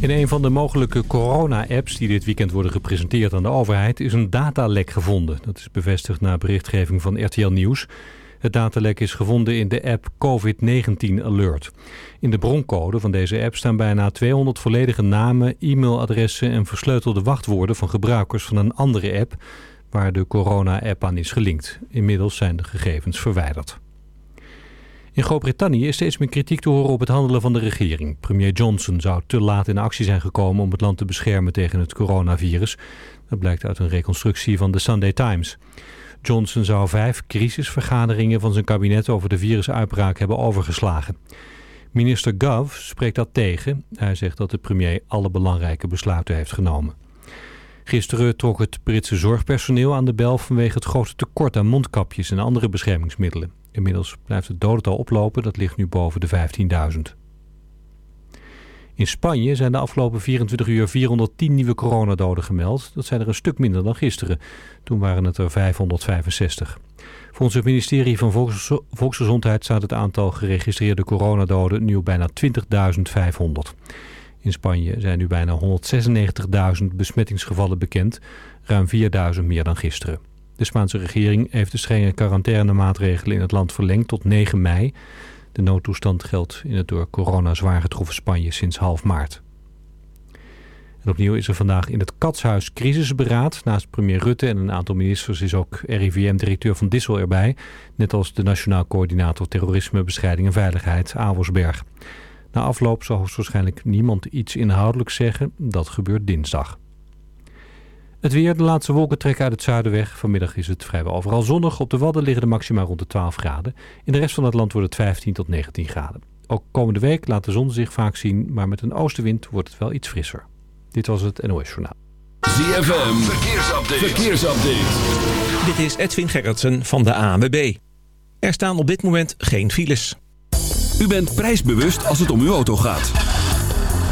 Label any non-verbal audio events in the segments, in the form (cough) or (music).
In een van de mogelijke corona-apps die dit weekend worden gepresenteerd aan de overheid... is een datalek gevonden. Dat is bevestigd na berichtgeving van RTL Nieuws. Het datalek is gevonden in de app COVID-19 Alert. In de broncode van deze app staan bijna 200 volledige namen, e-mailadressen... en versleutelde wachtwoorden van gebruikers van een andere app... waar de corona-app aan is gelinkt. Inmiddels zijn de gegevens verwijderd. In Groot-Brittannië is steeds meer kritiek te horen op het handelen van de regering. Premier Johnson zou te laat in actie zijn gekomen om het land te beschermen tegen het coronavirus. Dat blijkt uit een reconstructie van de Sunday Times. Johnson zou vijf crisisvergaderingen van zijn kabinet over de virusuitbraak hebben overgeslagen. Minister Gov spreekt dat tegen. Hij zegt dat de premier alle belangrijke besluiten heeft genomen. Gisteren trok het Britse zorgpersoneel aan de bel vanwege het grote tekort aan mondkapjes en andere beschermingsmiddelen. Inmiddels blijft het dodental oplopen, dat ligt nu boven de 15.000. In Spanje zijn de afgelopen 24 uur 410 nieuwe coronadoden gemeld. Dat zijn er een stuk minder dan gisteren. Toen waren het er 565. Volgens het ministerie van Volksgezondheid staat het aantal geregistreerde coronadoden nu op bijna 20.500. In Spanje zijn nu bijna 196.000 besmettingsgevallen bekend, ruim 4.000 meer dan gisteren. De Spaanse regering heeft de strenge quarantainemaatregelen in het land verlengd tot 9 mei. De noodtoestand geldt in het door corona zwaar getroffen Spanje sinds half maart. En opnieuw is er vandaag in het Katshuis crisisberaad. Naast premier Rutte en een aantal ministers is ook RIVM-directeur Van Dissel erbij. Net als de Nationaal Coördinator Terrorisme, Bescheiding en Veiligheid, Avelsberg. Na afloop zal waarschijnlijk niemand iets inhoudelijks zeggen. Dat gebeurt dinsdag. Het weer, de laatste wolken trekken uit het zuiden weg. Vanmiddag is het vrijwel overal zonnig. Op de Wadden liggen de maxima rond de 12 graden. In de rest van het land wordt het 15 tot 19 graden. Ook komende week laat de zon zich vaak zien, maar met een oostenwind wordt het wel iets frisser. Dit was het NOS Journaal. ZFM, verkeersupdate. verkeersupdate. Dit is Edwin Gerritsen van de ANWB. Er staan op dit moment geen files. U bent prijsbewust als het om uw auto gaat.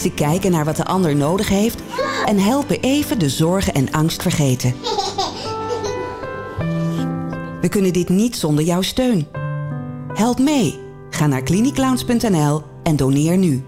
Ze kijken naar wat de ander nodig heeft en helpen even de zorgen en angst vergeten. We kunnen dit niet zonder jouw steun. Help mee. Ga naar cliniclowns.nl en doneer nu.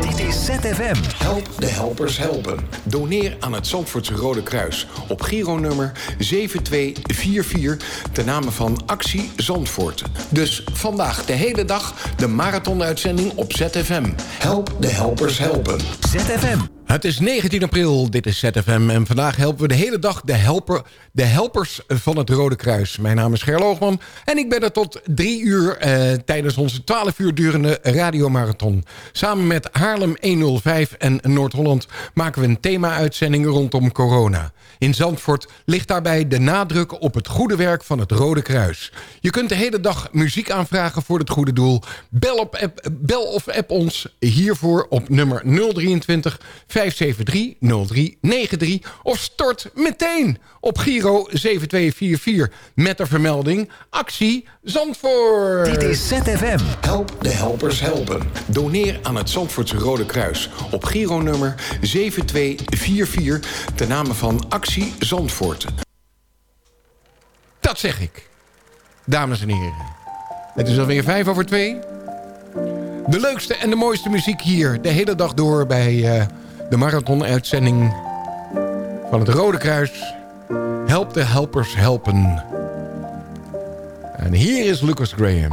Dit is ZFM. Help de helpers helpen. Doneer aan het Zandvoortse Rode Kruis op Giro-nummer 7244 ten name van Actie Zandvoort. Dus vandaag de hele dag de marathonuitzending op ZFM. Help de helpers helpen. ZFM. Het is 19 april, dit is ZFM en vandaag helpen we de hele dag de, de helpers van het Rode Kruis. Mijn naam is Gerloogman en ik ben er tot drie uur eh, tijdens onze 12 uur durende radiomarathon. Samen met Haarlem 105 en Noord-Holland maken we een thema-uitzending rondom corona. In Zandvoort ligt daarbij de nadruk op het goede werk van het Rode Kruis. Je kunt de hele dag muziek aanvragen voor het goede doel. Bel, op app, bel of app ons hiervoor op nummer 023 573 0393 of stort meteen op Giro 7244 met de vermelding actie Zandvoort. Dit is ZFM. Help de helpers helpen. Doneer aan het Zandvoortse Rode Kruis op Giro nummer 7244 ten name van actie Zandvoort. Dat zeg ik. Dames en heren. Het is alweer vijf over twee. De leukste en de mooiste muziek hier de hele dag door bij... Uh, de marathon-uitzending van het Rode Kruis. Help de helpers helpen. En hier is Lucas Graham.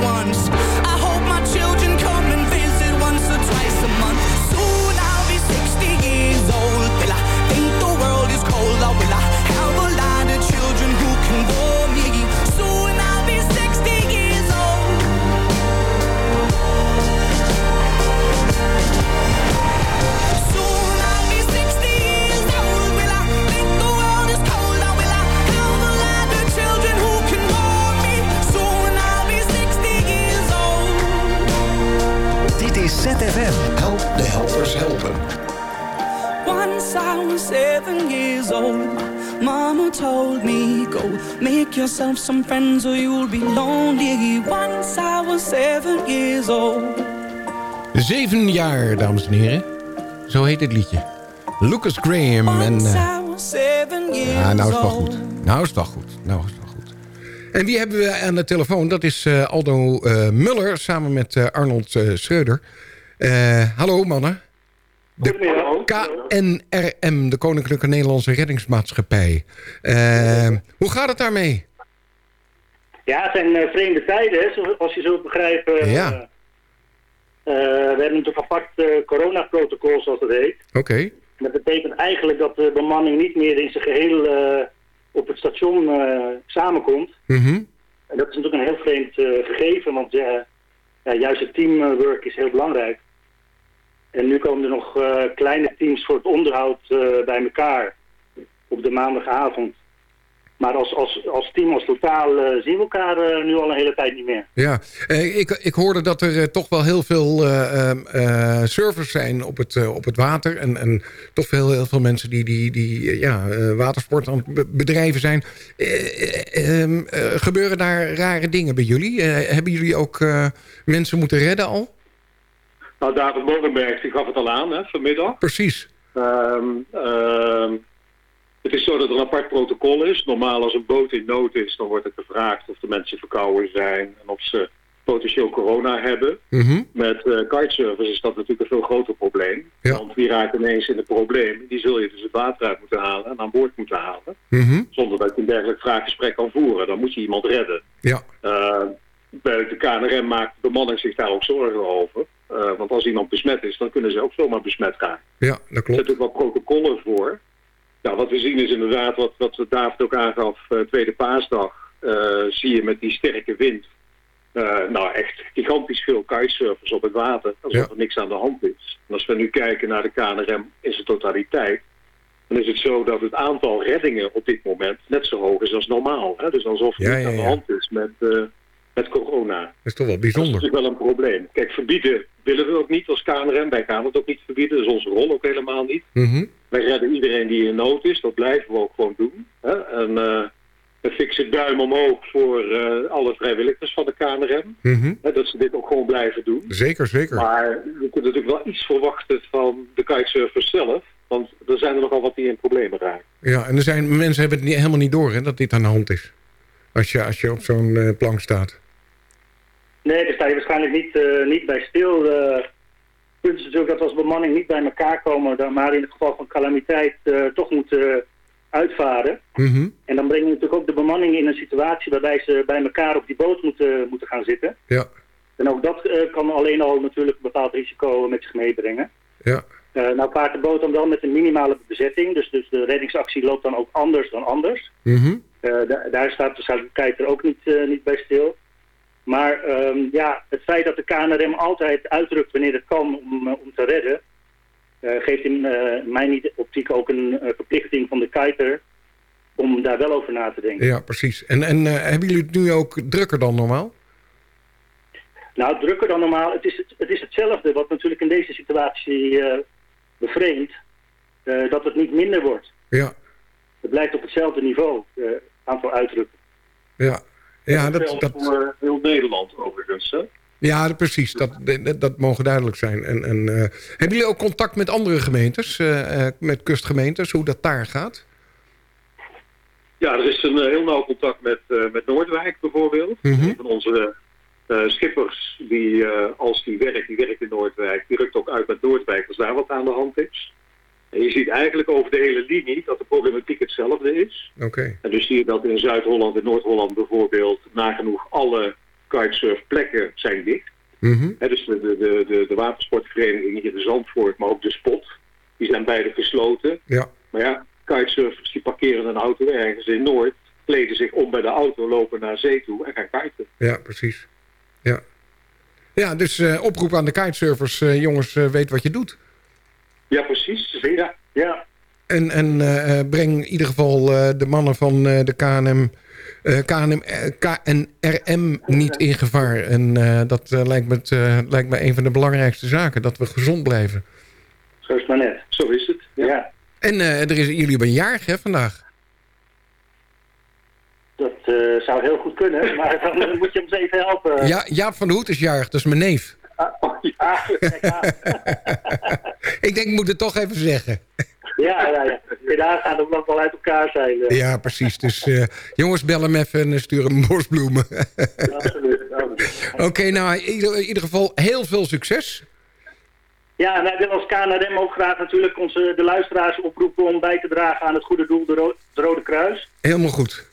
ZFM. de helpers helpen. Once I was seven years old, mama told me, go make yourself some friends or you'll be lonely. Once I was seven years old. Zeven jaar, dames en heren. Zo heet het liedje. Lucas Graham en... Uh, ja, nou is het wel goed. Nou is het wel goed. Nou is het wel goed. En wie hebben we aan de telefoon? Dat is uh, Aldo uh, Muller samen met uh, Arnold Schreuder. Hallo mannen. De KNRM, de Koninklijke Nederlandse Reddingsmaatschappij. Uh, hoe gaat het daarmee? Ja, het zijn vreemde tijden, zoals je zult begrijpen. Ja. we hebben natuurlijk apart coronaprotocol, zoals dat heet. Oké. Dat betekent eigenlijk dat de bemanning niet meer in zijn geheel op het station samenkomt. Mm En dat is natuurlijk een heel vreemd gegeven, want ja, juist het teamwork is heel belangrijk. En nu komen er nog kleine teams voor het onderhoud bij elkaar op de maandagavond. Maar als, als, als team, als totaal, uh, zien we elkaar nu al een hele tijd niet meer. Ja, ik, ik hoorde dat er toch wel heel veel ehm, servers zijn op het, op het water. En, en toch veel, heel veel mensen die, die, die ja, zijn. Ehm, gebeuren daar rare dingen bij jullie? hebben jullie ook mensen moeten redden al? Nou, David Mogenberg die gaf het al aan hè, vanmiddag. Precies. Um, het is zo dat er een apart protocol is. Normaal als een boot in nood is, dan wordt er gevraagd of de mensen verkouden zijn en of ze potentieel corona hebben. Mhm. Met uh, kitesurfers is dat natuurlijk een veel groter probleem. Want wie raakt ineens in het probleem? Die zul je dus het water uit moeten halen en aan boord moeten halen. Mhm. Zonder dat je een dergelijk vraaggesprek kan voeren. Dan moet je iemand redden. Ja. Uh, bij de KNRM maakt de bemanning zich daar ook zorgen over. Uh, want als iemand besmet is, dan kunnen ze ook zomaar besmet raken. Ja, dat klopt. Er zitten ook wel protocollen voor. Nou, wat we zien is inderdaad, wat, wat David ook aangaf, uh, tweede paasdag, uh, zie je met die sterke wind, nou echt gigantisch veel kitesurfers op het water, alsof Ja. er niks aan de hand is. En als we nu kijken naar de KNRM in zijn totaliteit, dan is het zo dat het aantal reddingen op dit moment net zo hoog is als normaal. Hè? Dus alsof er Ja, niks ja, aan de hand is met, met corona. Dat is toch wel Dat is bijzonder. natuurlijk wel een probleem. Kijk, verbieden willen we ook niet als KNRM. Wij gaan het ook niet verbieden. Dat is onze rol ook helemaal niet. Mhm. Wij redden iedereen die in nood is. Dat blijven we ook gewoon doen. Hè? En uh, een fikse duim omhoog voor uh, alle vrijwilligers van de KNRM. Mhm. Hè, dat ze dit ook gewoon blijven doen. Zeker, zeker. Maar we kunnen natuurlijk wel iets verwachten van de kitesurfers zelf. Want er zijn er nogal wat die in problemen raken. Ja, en er zijn, mensen hebben het niet, helemaal niet door hè, dat dit aan de hand is. Als je, als je op zo'n uh, plank staat. Nee, daar sta je waarschijnlijk niet, uh, niet bij stil. Het punt is natuurlijk dat als bemanning niet bij elkaar komen, dan maar in het geval van calamiteit uh, toch moeten uitvaren. Mhm. En dan breng je natuurlijk ook de bemanning in een situatie waarbij ze bij elkaar op die boot moeten, moeten gaan zitten. Ja. En ook dat uh, kan alleen al natuurlijk een bepaald risico met zich meebrengen. Ja. Nou vaart de boot dan wel met een minimale bezetting, dus, dus de reddingsactie loopt dan ook anders dan anders. Mhm. Da daar staat de er ook niet, uh, niet bij stil. Maar um, ja, het feit dat de KNRM altijd uitdrukt wanneer het kan om, uh, om te redden... Geeft in mijn niet optiek ook een verplichting van de kiter om daar wel over na te denken. Ja, precies. En, en uh, hebben jullie het nu ook drukker dan normaal? Nou, drukker dan normaal. Het is, het, het is hetzelfde wat natuurlijk in deze situatie uh, bevreemdt. Uh, dat het niet minder wordt. Ja. Het blijft op hetzelfde niveau, aantal uitdrukken. Ja, ja dat... dat, dat... voor heel Nederland overigens, hè? Ja, precies. Dat, dat, dat mogen duidelijk zijn. En, en, uh, hebben jullie ook contact met andere gemeentes, uh, met kustgemeentes, hoe dat daar gaat? Ja, er is een heel nauw contact met, met Noordwijk bijvoorbeeld. Mm -hmm. Een van onze schippers, die als die werkt, die werkt in Noordwijk, die rukt ook uit met Noordwijk als daar wat aan de hand is. En je ziet eigenlijk over de hele linie dat de problematiek hetzelfde is. Oké. Okay. En dus zie je dat in Zuid-Holland en Noord-Holland bijvoorbeeld nagenoeg alle kitesurfplekken zijn dicht. Mm -hmm. He, dus de, de, de, de watersportvereniging hier in Zandvoort, maar ook de spot, die zijn beide gesloten. Ja. Maar ja, kitesurfers die parkeren een auto ergens in Noord, kleden zich om bij de auto, lopen naar zee toe en gaan kiten. Ja, precies. Ja, ja dus uh, oproep aan de kitesurfers, uh, jongens, uh, weet wat je doet. Ja, precies. Ja, ja. En, en breng in ieder geval de mannen van de KNM... KNM, KNRM niet in gevaar. En dat lijkt, me, lijkt me een van de belangrijkste zaken. Dat we gezond blijven. Zo is het maar net. Zo is het. Ja. ja. En er is, jullie hebben een jarig hè, vandaag. Dat zou heel goed kunnen. (laughs) Maar dan moet je hem eens even helpen. Ja, Jaap van de Hoed is jarig. Dat is mijn neef. Oh, ja. (laughs) ik denk, ik moet het toch even zeggen. Ja, ja, ja. Daar gaat het nog wel uit elkaar zijn. Uh. Ja, precies. Dus uh, jongens, bel hem even en stuur hem bosbloemen. absoluut. absoluut. (laughs) Oké, okay, nou, in ieder, geval heel veel succes. Ja, wij willen als KNRM ook graag natuurlijk onze, de luisteraars oproepen om bij te dragen aan het goede doel, de, Ro de Rode Kruis. Helemaal goed.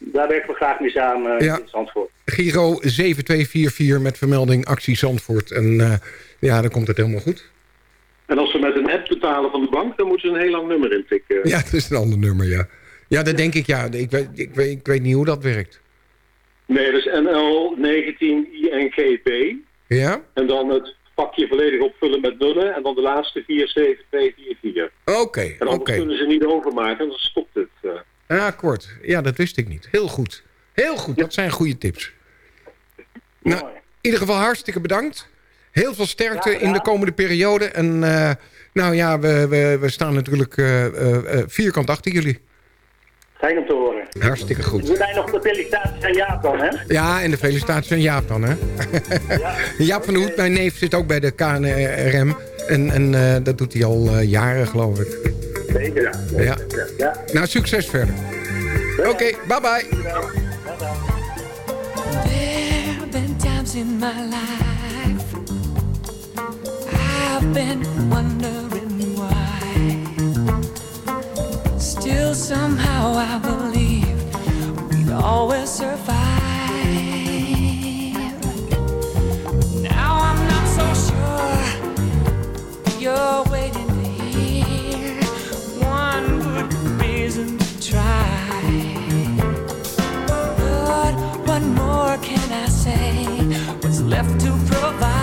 Daar werken we graag mee samen Ja. in Zandvoort. Giro 7244 met vermelding actie Zandvoort. En eh, ja, dan komt het helemaal goed. En als ze met een app betalen van de bank, dan moeten ze een heel lang nummer intikken. Ja, dat is een ander nummer, ja. Ja, dat denk ik, ja. Ik weet, ik, weet, ik weet niet hoe dat werkt. Nee, dat is NL 19 INGB. Ja? En dan het vakje volledig opvullen met nullen. En dan de laatste 47244. Oké, En anders oké. kunnen ze niet overmaken, dan stopt Ah, akkoord. Ja, dat wist ik niet. Heel goed. Heel goed, dat zijn goede tips. Nou, in ieder geval hartstikke bedankt. Heel veel sterkte in de komende periode. En eh, nou ja, we, we, we staan natuurlijk eh, eh, vierkant achter jullie. Fijn om te horen. Hartstikke goed. We zijn nog de felicitaties aan Jaap dan, hè? Ja, en de felicitaties aan Jaap dan, hè? (laughs) Jaap van de Hoed, mijn neef, zit ook bij de KNRM. En, en dat doet hij al jaren, geloof ik. Zeker, ja. Ja. ja. Nou, succes verder. Oké, bye bye. There have been times in my life I've been wondering why. Still, somehow, I believe we'd always survive. Now I'm not so sure you're waiting left to provide?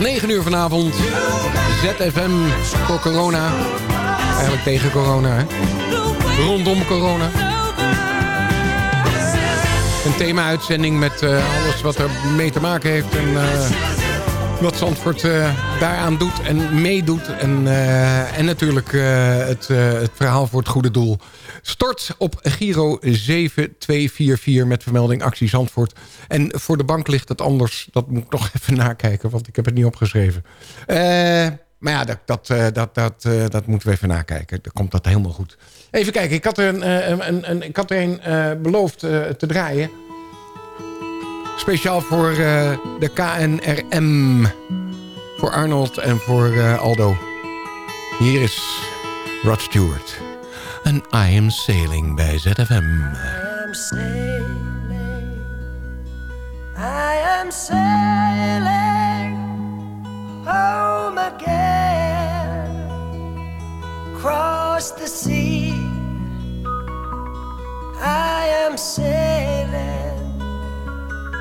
9 uur vanavond. ZFM voor corona. Eigenlijk tegen corona, hè? Rondom corona. Een thema-uitzending met eh, alles wat er mee te maken heeft. En eh, wat Zandvoort eh, daaraan doet en meedoet. En, eh, en natuurlijk eh, het, het verhaal voor het goede doel. Stort op Giro 7244 met vermelding actie Zandvoort. En voor de bank ligt het anders. Dat moet ik nog (laughs) even nakijken, want ik heb het niet opgeschreven. Maar ja, dat, dat, dat, dat, dat moeten we even nakijken. Dan komt dat helemaal goed. Even kijken, ik had er een, een, een, ik had er een beloofd te draaien. Speciaal voor eh, de KNRM. Voor Arnold en voor eh, Aldo. Hier is Rod Stewart. En I Am Sailing bij ZFM. am sailing. I am sailing home again. Across the sea. I am sailing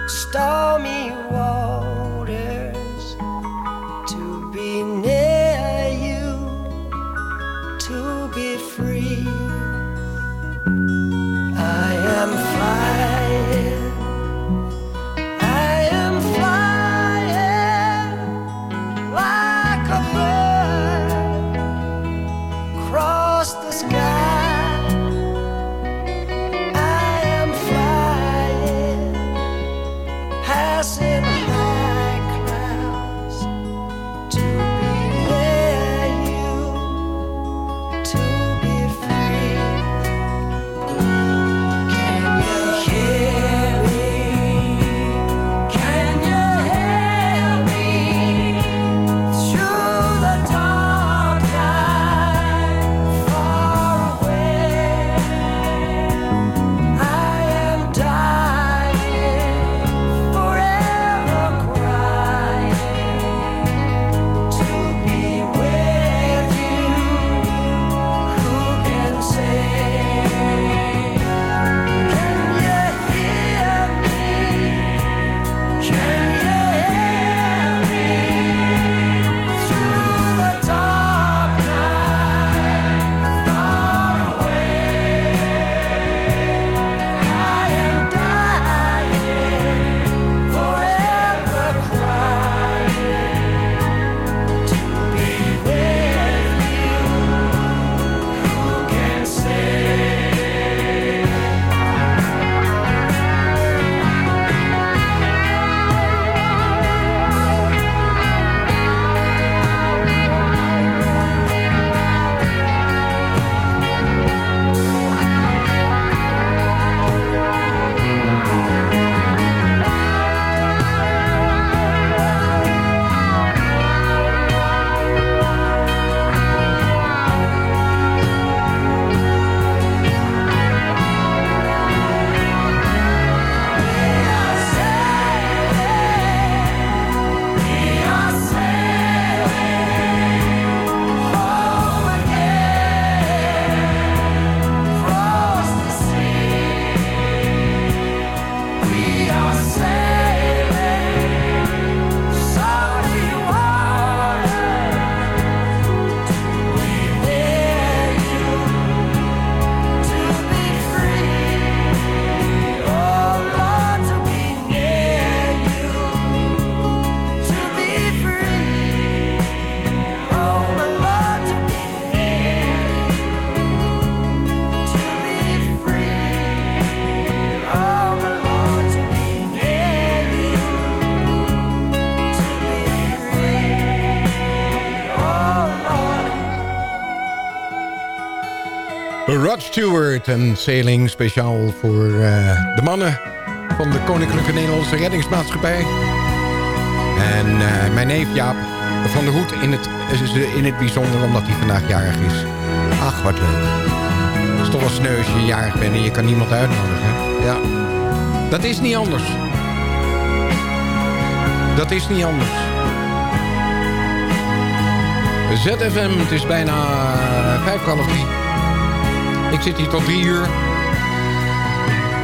stormy waters to be near you, to be free. I am flying. Stewart en Sailing speciaal voor eh, de mannen van de Koninklijke Nederlandse Reddingsmaatschappij. En eh, mijn neef Jaap van der Hoed in het, in het bijzonder omdat hij vandaag jarig is. Ach, wat leuk. Het is toch wel sneu je jarig bent en je kan niemand uitnodigen. Ja, dat is niet anders. Dat is niet anders. ZFM, het is bijna vijf half drie. Ik zit hier tot drie uur.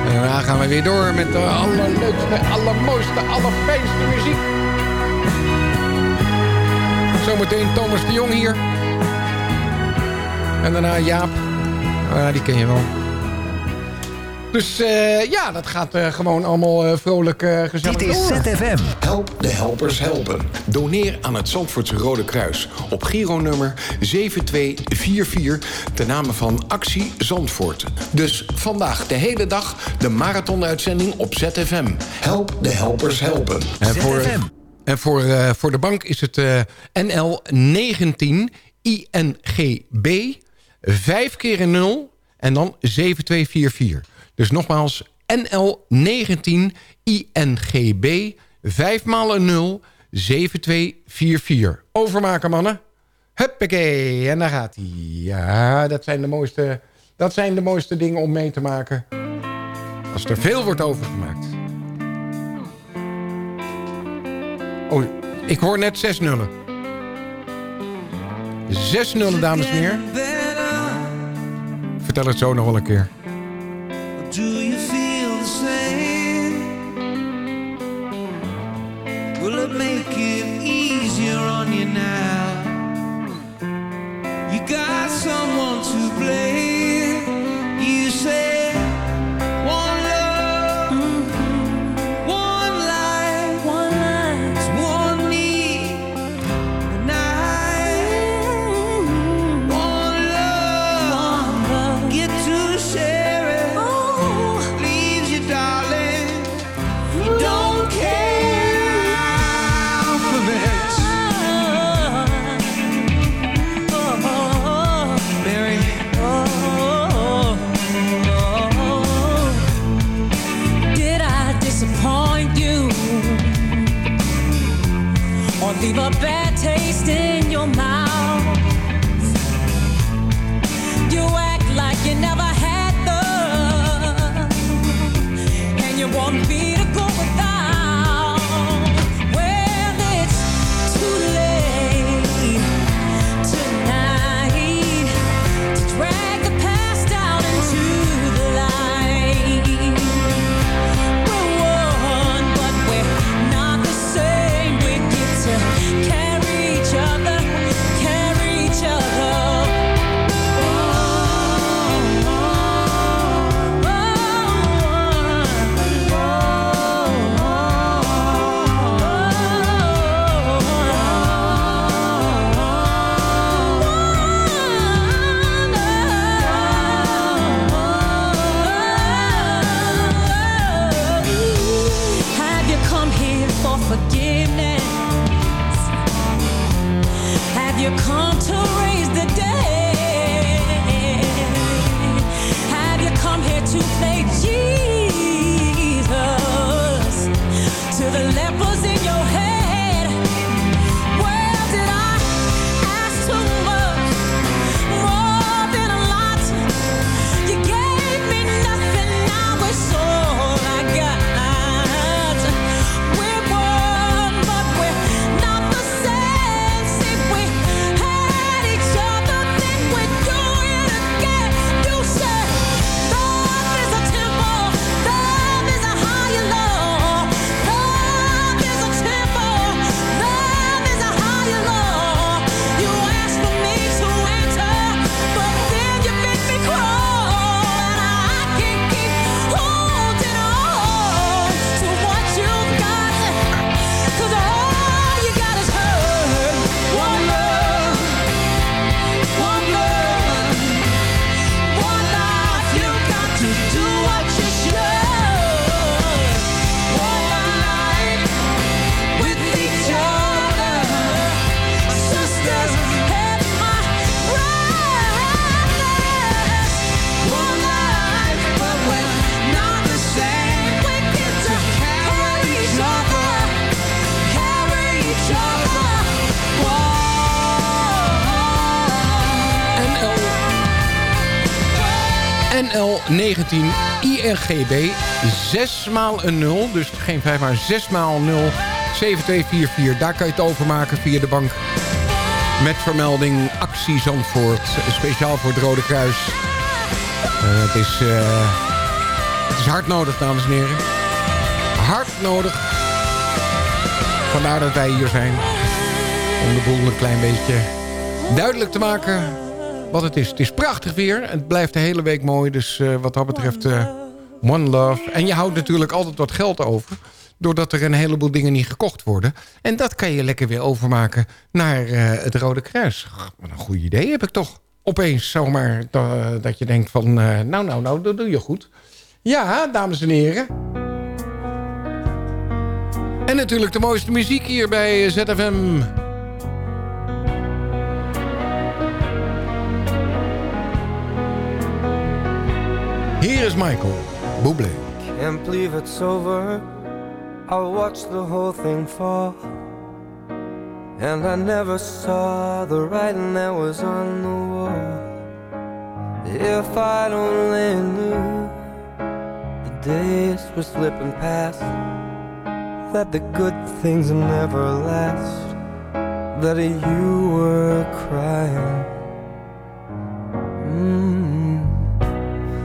En daarna gaan we weer door met de allerleukste, allermooiste, allerfijnste muziek. Zometeen Thomas de Jong hier. En daarna Jaap. Ah, die ken je wel. Dus eh, ja, dat gaat eh, gewoon allemaal eh, vrolijk eh gezellig Dit is door. ZFM. Help de helpers helpen. Doneer aan het Zandvoortse Rode Kruis op Giro-nummer 7244 ten name van Actie Zandvoort. Dus vandaag de hele dag de marathonuitzending op ZFM. Help de helpers helpen. En voor, en voor, eh, voor de bank is het eh, NL 19 INGB 5 keer een 0 en dan 7244. Dus nogmaals NL19 INGB 5 maal een 0 7244. Overmaken, mannen. Huppakee, en daar gaat hij. Ja, dat zijn, de mooiste, dat zijn de mooiste dingen om mee te maken. Als er veel wordt overgemaakt. Oh, ik hoor net 6 nullen. 6 nullen, dames en heren. Vertel het zo nog wel een keer. NL19 INGB 6 maal een 0. Dus geen 5 maar 6 maal 0. 7244. Daar kan je het overmaken via de bank. Met vermelding Actie Zandvoort. Speciaal voor het Rode Kruis. Eh, het, is, eh, het is hard nodig, dames en heren. Hard nodig. Vandaar dat wij hier zijn. Om de boel een klein beetje duidelijk te maken wat het is. Het is prachtig weer. Het blijft de hele week mooi. Dus eh, wat dat betreft, eh, one love. En je houdt natuurlijk altijd wat geld over. Doordat er een heleboel dingen niet gekocht worden. En dat kan je lekker weer overmaken naar eh, het Rode Kruis. Wat een goed idee heb ik toch. Opeens zomaar da- dat je denkt van... nou, nou, nou, dat doe je goed. Ja, dames en heren. En natuurlijk de mooiste muziek hier bij ZFM. Hier is Michael Bublé. Can't believe it's over. I watched the whole thing fall. And I never saw the writing that was on the wall. If I'd only knew the days were slipping past, that the good things never last, that you were crying. Mm.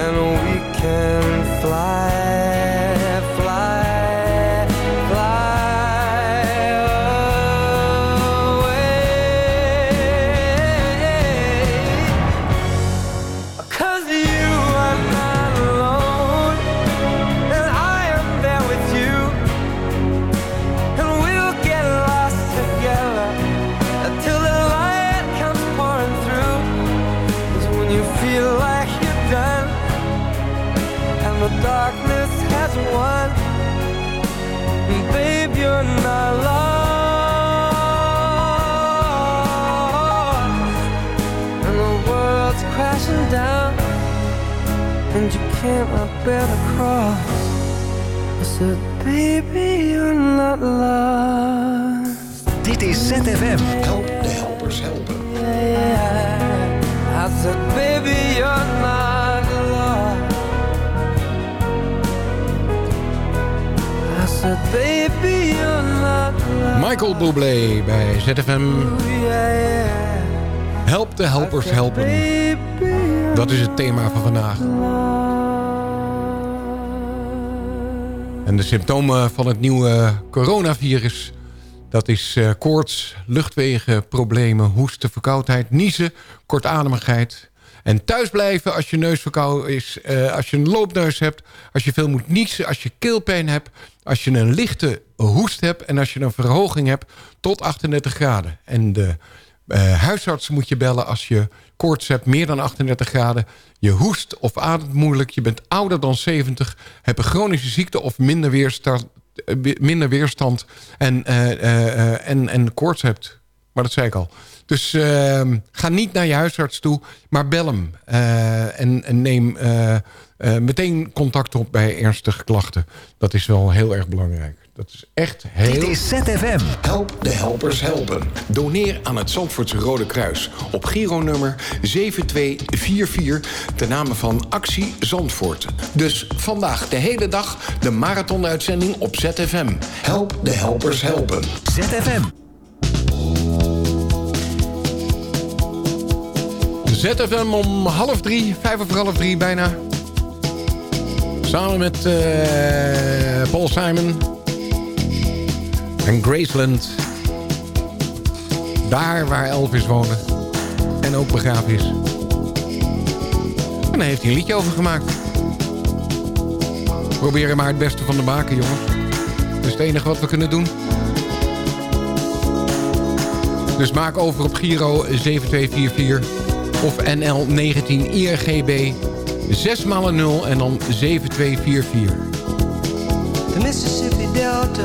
and we can fly, you cannot bear the cross. I said, baby, you're not lost. Dit is ZFM. Help de helpers helpen. I said, baby, you're not lost. I said, baby, you're not lost. Michael Bublé bij ZFM. Help de helpers helpen. Dat is het thema van vandaag. En de symptomen van het nieuwe coronavirus... dat is eh, koorts, luchtwegenproblemen, hoesten, verkoudheid, niezen... kortademigheid. En thuisblijven als je neus verkouden is, eh, als je een loopneus hebt... als je veel moet niezen, als je keelpijn hebt... als je een lichte hoest hebt en als je een verhoging hebt tot 38 graden. En de eh, huisarts moet je bellen als je koorts hebt, meer dan 38 graden. Je hoest of ademt moeilijk, je bent ouder dan 70... hebt een chronische ziekte of minder weerstand, eh, weerstand en, eh, en, en koorts hebt. Maar dat zei ik al. Dus eh, ga niet naar je huisarts toe, maar bel hem. En, neem meteen contact op bij ernstige klachten. Dat is wel heel erg belangrijk. Dat is echt heel... Dit is ZFM. Help de helpers helpen. Doneer aan het Zandvoortse Rode Kruis op Giro-nummer 7244 ten name van Actie Zandvoort. Dus vandaag de hele dag de marathonuitzending op ZFM. Help de helpers helpen. ZFM. ZFM om half drie, vijf over half drie bijna. Samen met eh, Paul Simon en Graceland. Daar waar Elvis woonde en ook begraven is. En daar heeft hij een liedje over gemaakt. Probeer er maar het beste van te maken, jongens. Dat is het enige wat we kunnen doen. Dus maak over op Giro 7244 of NL 19 IRGB 6 maal 0 en dan 7244. The Mississippi Delta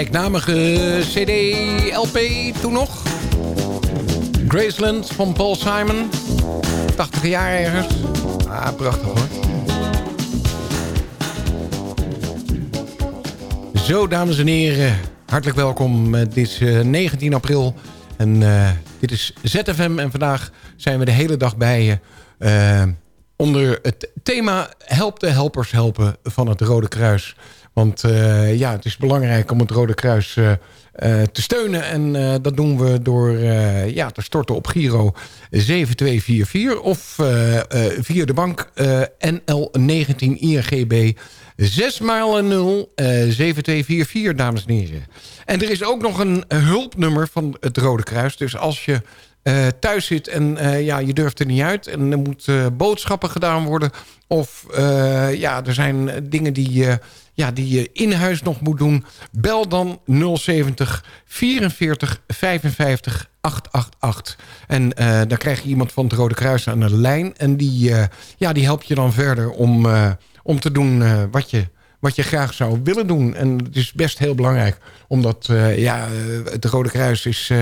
Gelijknamige CD, LP toen nog. Graceland van Paul Simon. 80 jaar ergens. Ah, prachtig hoor. Zo, dames en heren. Hartelijk welkom. Is eh, 19 april. En eh, dit is ZFM. En vandaag zijn we de hele dag bij je. eh, onder het thema Help de helpers helpen van het Rode Kruis. Want eh, ja, het is belangrijk om het Rode Kruis eh, eh, te steunen. En dat doen we door ja, te storten op Giro 7244 of via de bank eh, NL19 INGB 6 maal 0 eh, 7244, dames en heren. En er is ook nog een hulpnummer van het Rode Kruis. Dus als je thuis zit en ja, je durft er niet uit... en er moeten boodschappen gedaan worden... of ja, er zijn dingen die, ja, die je in huis nog moet doen... bel dan 070 44 55 888. En eh dan krijg je iemand van het Rode Kruis aan de lijn... en die, eh, ja, die helpt je dan verder om, eh, om te doen wat, je, wat je graag zou willen doen. En het is best heel belangrijk. Omdat ja, het Rode Kruis is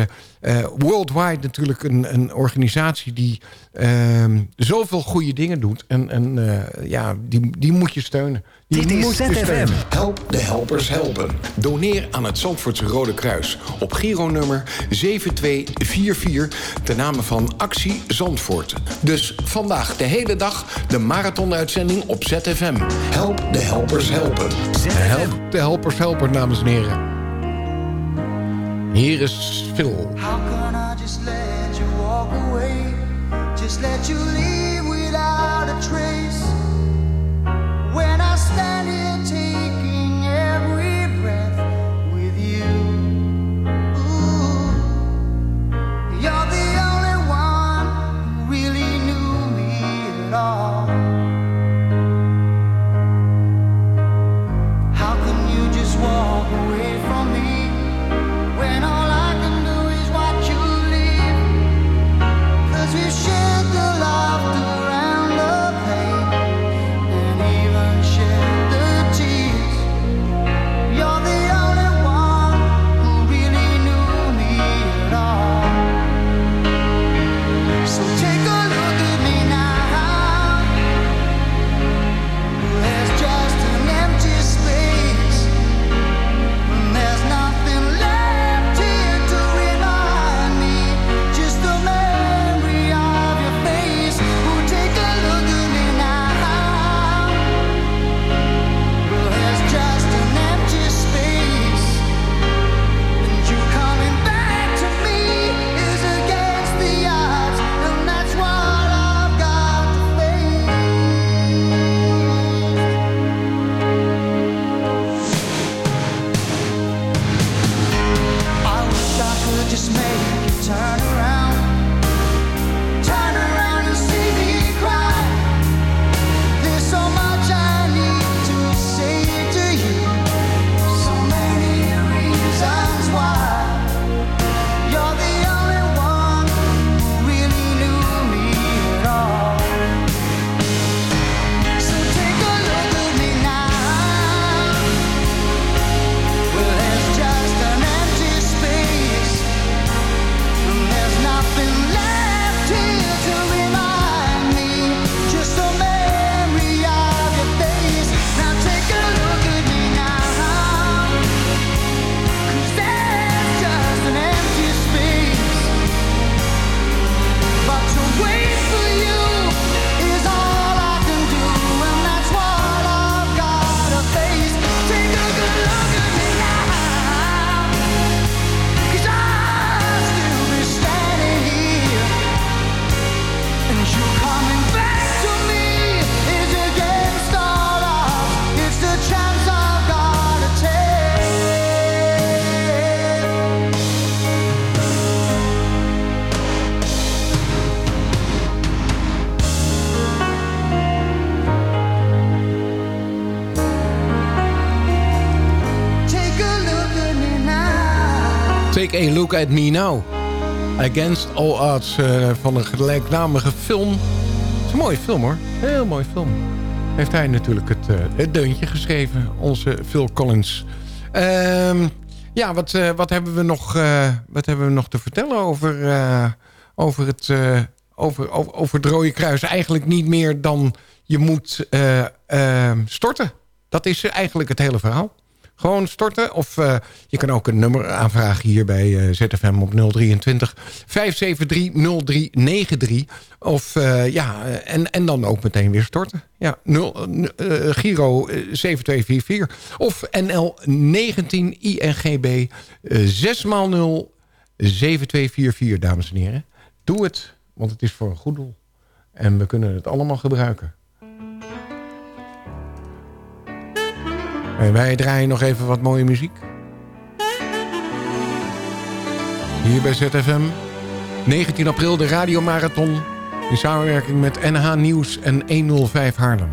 eh, worldwide natuurlijk een, een organisatie... die ehm, zoveel goede dingen doet. En, en eh, ja, die, die moet je steunen. Die Dit is moet ZFM. steunen. Help de helpers helpen. Doneer aan het Zandvoortse Rode Kruis op Giro-nummer 7244 ten name van Actie Zandvoort. Dus vandaag de hele dag de marathonuitzending op ZFM. Help de helpers helpen. Help de helpers helpen, dames en heren. Hier is Phil. How can I just let you walk away? Just let you leave without a trace. When I stand here taking every breath with you. Ooh, you're the only one who really knew me at all. Look at me now. Against all odds eh, van een gelijknamige film. Het is een mooie film hoor. Heel mooi film. Heeft hij natuurlijk het, eh, het deuntje geschreven. Onze Phil Collins. Ehm, ja, wat, eh, wat, hebben we nog, wat hebben we nog te vertellen over, over, het, over, over, over het Kruis? Eigenlijk niet meer dan je moet eh, eh, storten. Dat is eigenlijk het hele verhaal. Gewoon storten. Of eh, je kan ook een nummer aanvragen hier bij eh, ZFM op 023 573 0393. Of eh, ja, en, en dan ook meteen weer storten. Ja, 0, eh, Giro eh, 7244. Of NL 19 INGB eh, 6 x 0 7244, dames en heren. Doe het, want het is voor een goed doel. En we kunnen het allemaal gebruiken. En wij draaien nog even wat mooie muziek. Hier bij ZFM. 19 april de radiomarathon. In samenwerking met NH Nieuws en 105 Haarlem.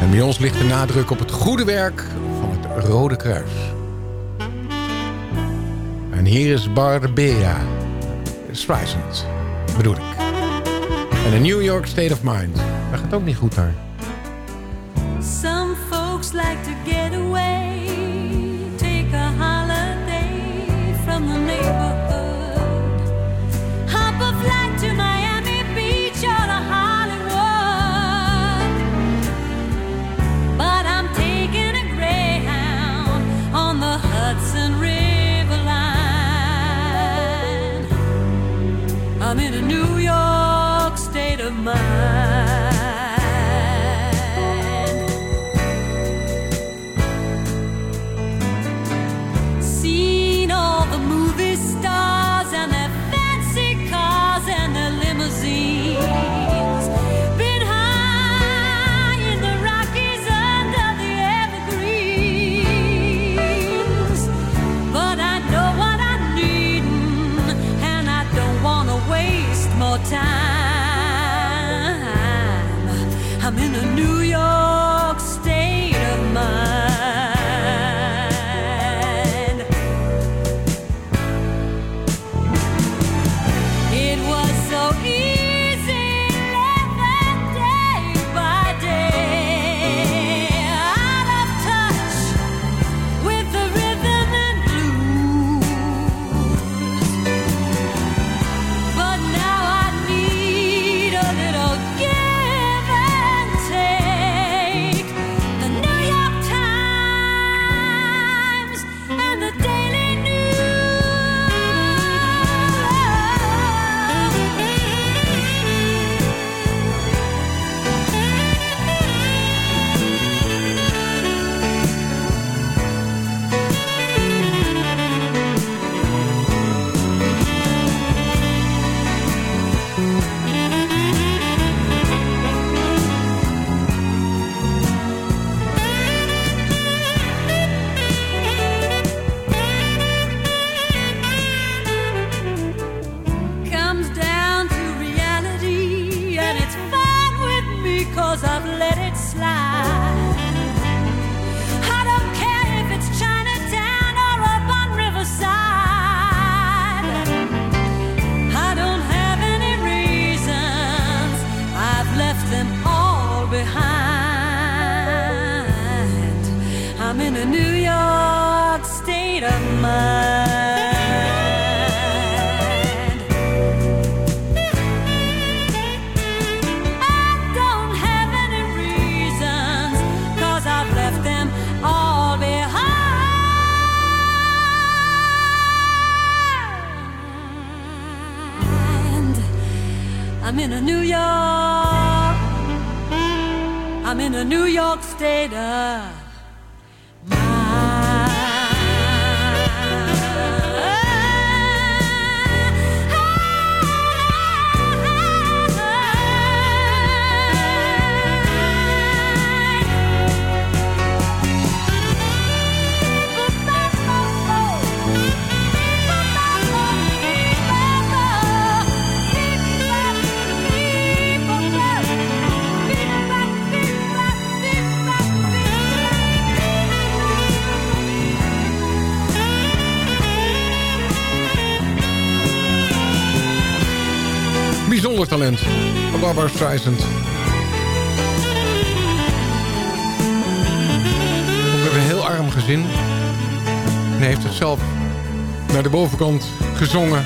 En bij ons ligt de nadruk op het goede werk van het Rode Kruis. En hier is Barbea. Streisand, bedoel ik. En een New York State of Mind. Dat gaat ook niet goed daar. Some folks like to get away, take a holiday from the neighborhood. New York state of talent Barbara Streisand. Ook weer een heel arm gezin. Hij heeft zichzelf naar de bovenkant gezongen.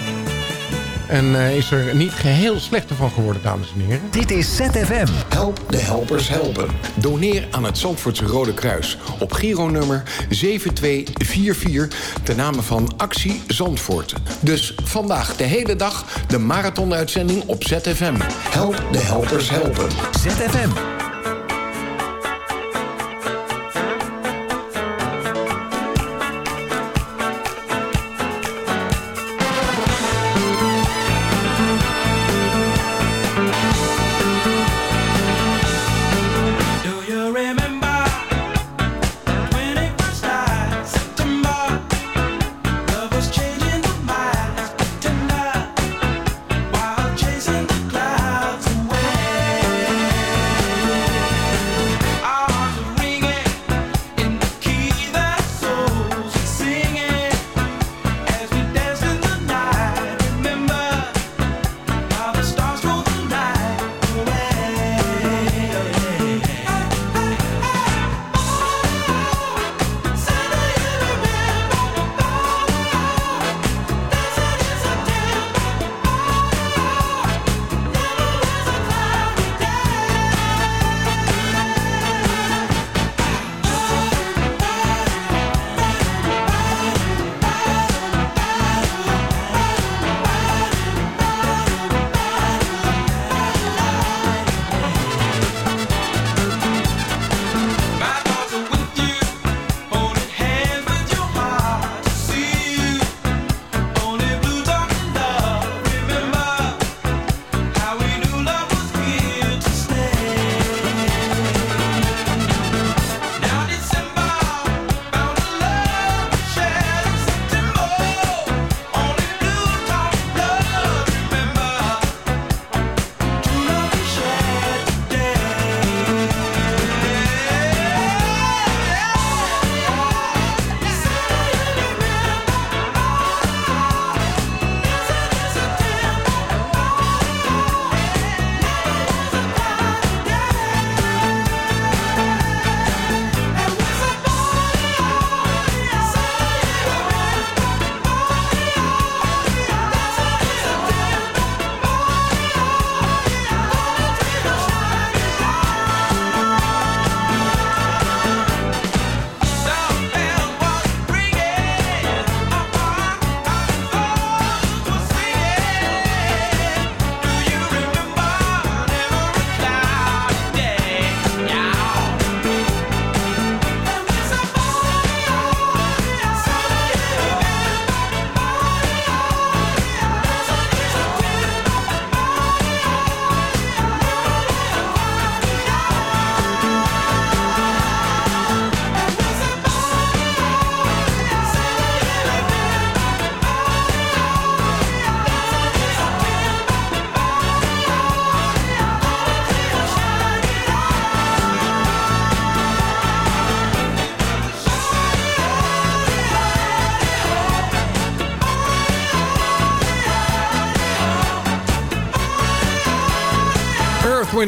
En eh, is er niet geheel slechter van geworden, dames en heren. Dit is ZFM. Help de helpers helpen. Doneer aan het Zandvoortse Rode Kruis op Giro-nummer 7244 ten name van Actie Zandvoort. Dus vandaag de hele dag de marathonuitzending op ZFM. Help de helpers helpen. ZFM.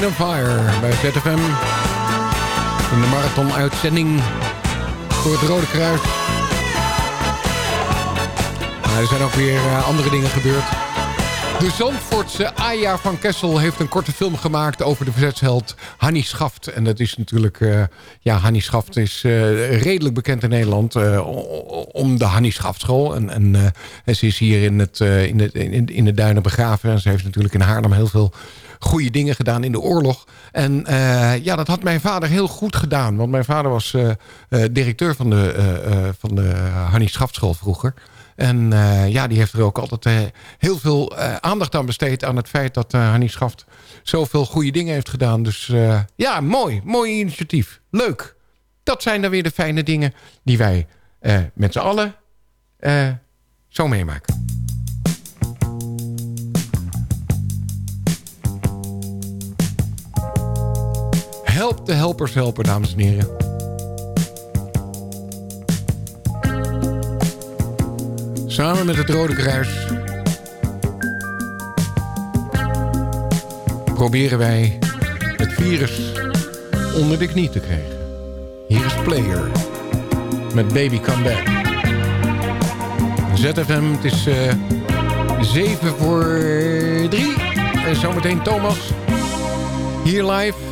And Fire bij ZFM. In de marathon-uitzending voor het Rode Kruis. Maar er zijn ook weer eh, andere dingen gebeurd. De Zandvoortse Aya van Kessel heeft een korte film gemaakt... over de verzetsheld Hannie Schaft. En dat is natuurlijk... eh, ja, Hannie Schaft is eh, redelijk bekend in Nederland... om de Hannie Schaftschool. En, en, en ze is hier in, het, in, het, in, in de duinen begraven. En ze heeft natuurlijk in Haarlem heel veel goede dingen gedaan in de oorlog. En eh, ja, dat had mijn vader heel goed gedaan. Want mijn vader was eh, eh, directeur van de, van de Hannie Schaftschool vroeger. En ja, die heeft er ook altijd heel veel aandacht aan besteed... aan het feit dat Hannie Schaft zoveel goede dingen heeft gedaan. Dus ja, mooi. Mooi initiatief. Leuk. Dat zijn dan weer de fijne dingen die wij met z'n allen zo meemaken. Help de helpers helpen, dames en heren. Samen met het Rode Kruis proberen wij het virus onder de knie te krijgen. Hier is Player met Baby Come Back. ZFM, het is eh 7 voor 3. En zometeen Thomas. Hier live.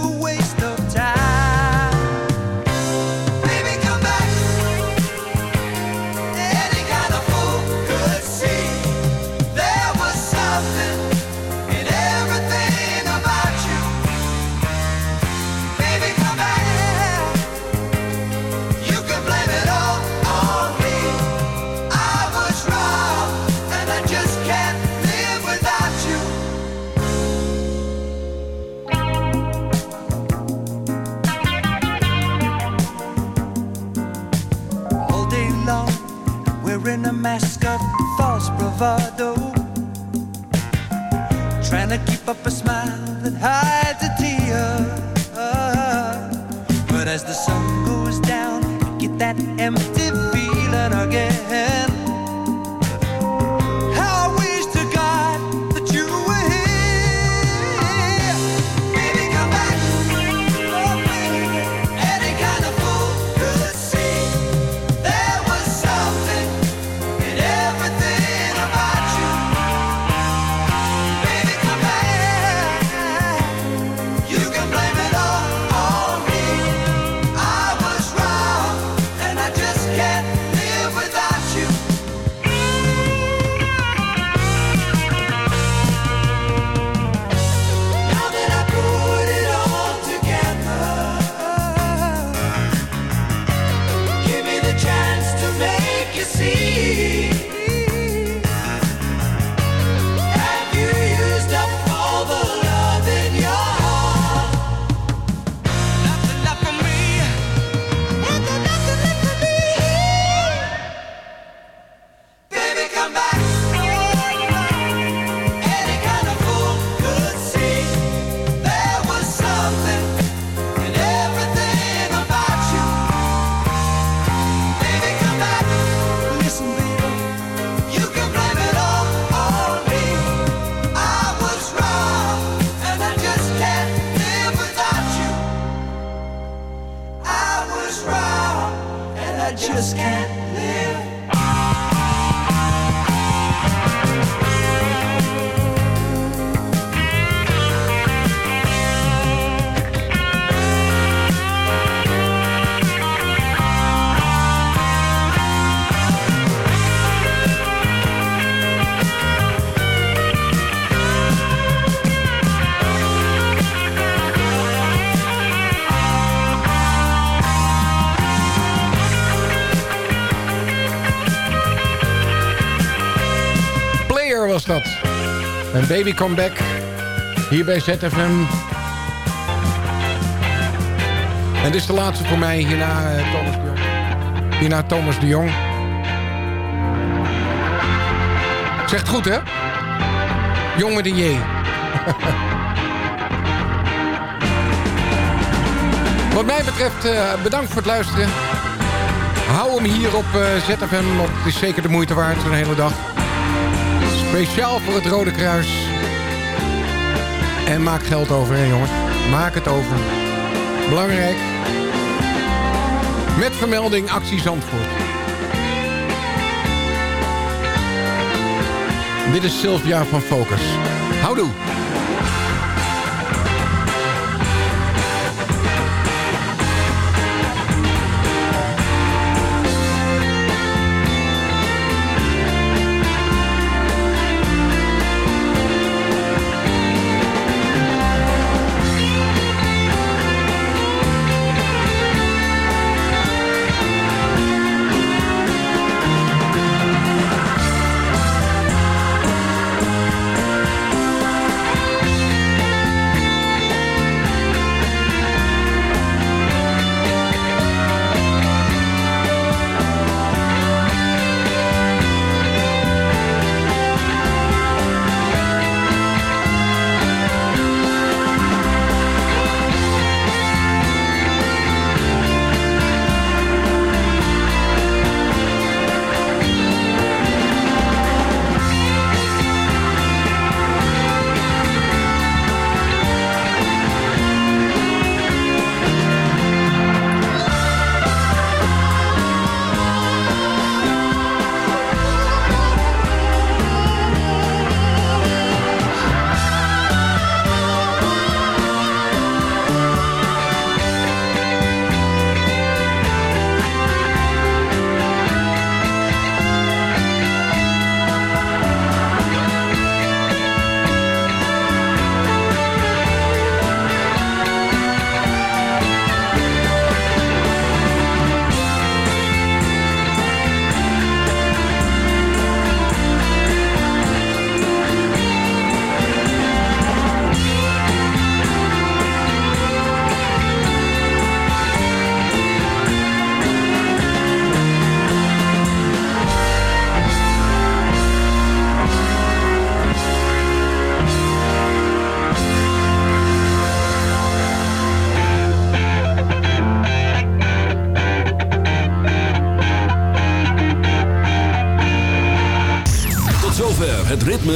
mask of false bravado. Trying to keep up a smile that hides Baby Come Back. Hier bij ZFM. En dit is de laatste voor mij. Hierna eh, Thomas de Jong. Hierna Thomas de Jong. Zegt goed, hè? Jongen de J. (laughs) Wat mij betreft, eh, bedankt voor het luisteren. Hou hem hier op eh, ZFM, want het is zeker de moeite waard, zo'n hele dag. Speciaal voor het Rode Kruis. En maak geld over, hè jongens. Maak het over. Belangrijk. Met vermelding Actie Zandvoort. Dit is Sylvia van Focus. Houdoe.